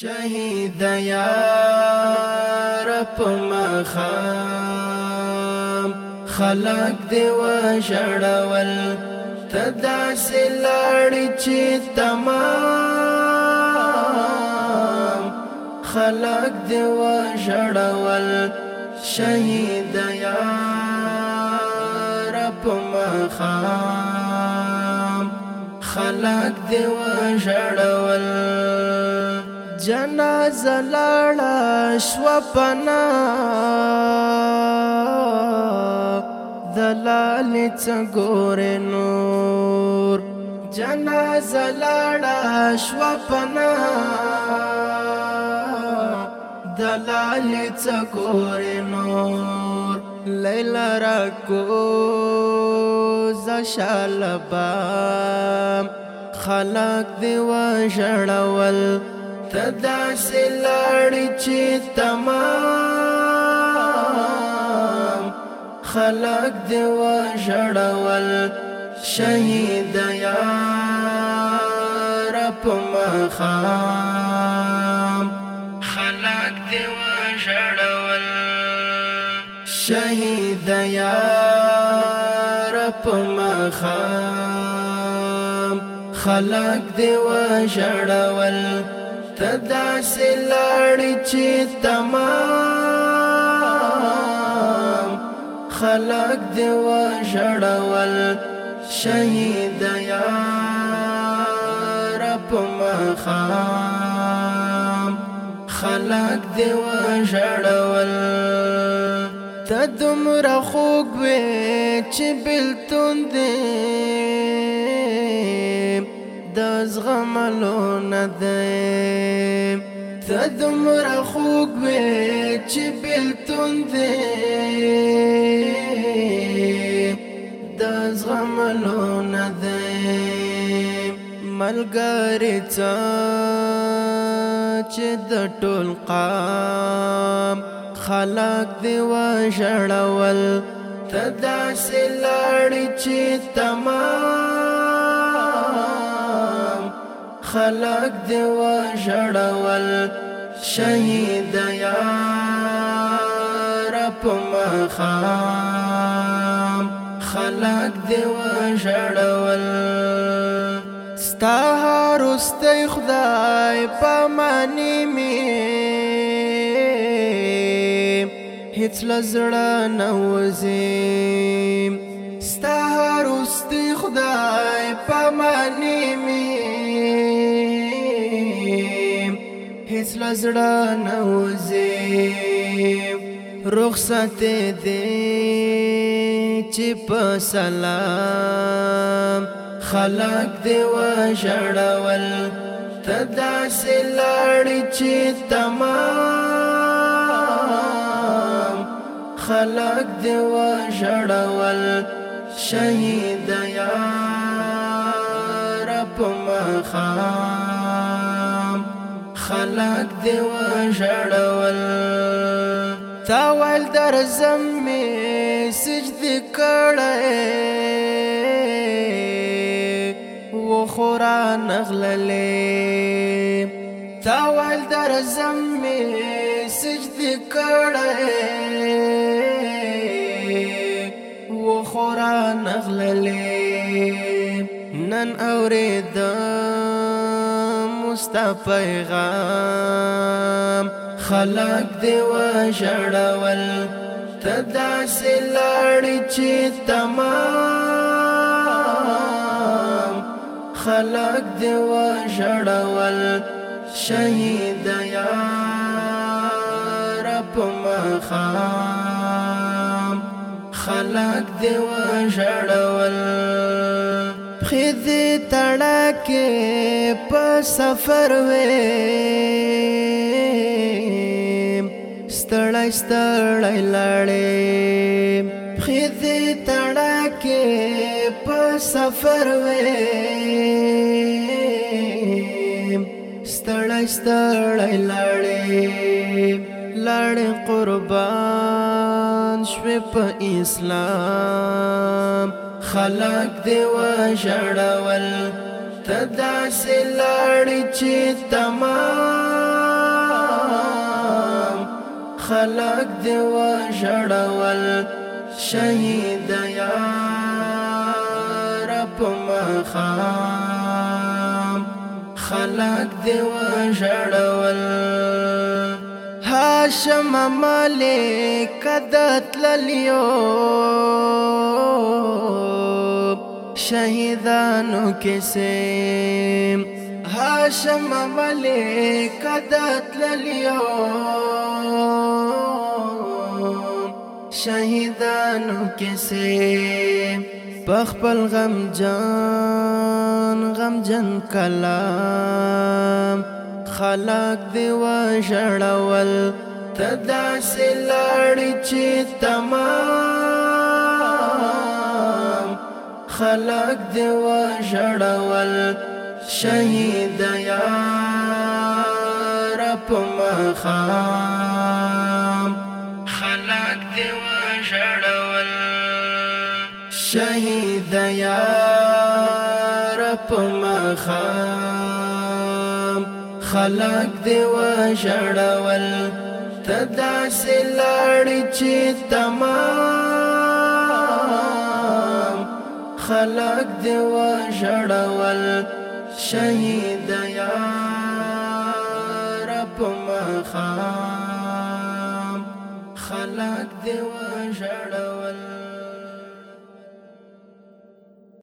شهيد يا رب ما خام خلق دي و وال تداس سلاړ چې تمام خلق دي دی وال شهيد يا رب ما خام خلق دي و وال جنازه لاړه شو پنا دلال څنګور نور جنازه لاړه شو پنا دلال څنګور نور لیلا را کو ز شالبا خلق دی وژړول تدا سلاړی چې تمام خلق دی و جړول شهید یا رب مخام خلق دی و جړول شهید یا رب مخام خلق دی و جړول تدا سلاړی چې تمام خلق دی و جړول شهید یا رب مخام خلق دی و جړول تدم رخوګ و چې بلتون دی داز غملو ندیم دی ته دومره خوږ وې چې بېلتون دی د زغملو نه دی ملګرې څه چې د ټول قام خلق دی وژړول ته داسې لاړې چې تمام خلق دی و جړول شهید یا رب مخام خلق دی و جړول ستا هرسته خدای پمانی می هیڅ لزړه نوځي ستا هرسته خدای پمانی می هیڅ لزړه نه وځي رخصت دې چې په سلام خلق دې وژړول تدا سلاړ چې تمام خلق دې وژړول شهید یا رب مخام خلق دی و جړول تا ول در زمې سجدي کړې و خوران اغللې تا ول در زمې سجدي کړې و خوران اغللې نن اورېدم ستا پیغام خلق دی و جړول تدا سلاړ چې تمام خلق دی و جړول شهید یا رب مخام خلق دی و جړول خذ تړکه په سفر وې ستړای ستړای لړې خذ تړکه په سفر وې ستړای ستړای قربان شوه اسلام خلق دی وژړول ته داسې لاړې چې تمام خلق دی وژړول شهید یا رب مخام خلق دی وژړول هاشم مالک دتللیو شهیدانو کیسه هاشم ملي قدت لليوم شهیدانو کیسه پخپل غم جان غم جن کلام خلق دی و جړول تدا سلاړ چې تمام خلق دی و جړول شهید یا رب مخام خلق دی و جړول شهید یا رب مخام خلق دی و جړول تدا سلاړ چې تمام خلق دی و جړول شهید یا رب مخام خلق دی و